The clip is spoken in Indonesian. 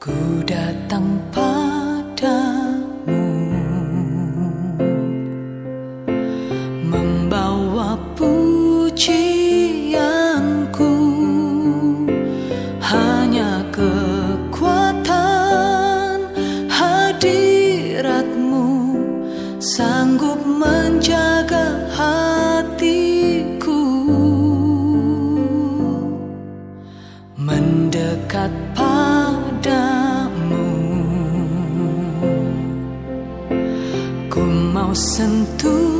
Ku datang padamu. Membawa pujianku. Hanya kekuatan hadiratmu. Sanggup menjaga hatiku. Mendekat padamu ¡Santo!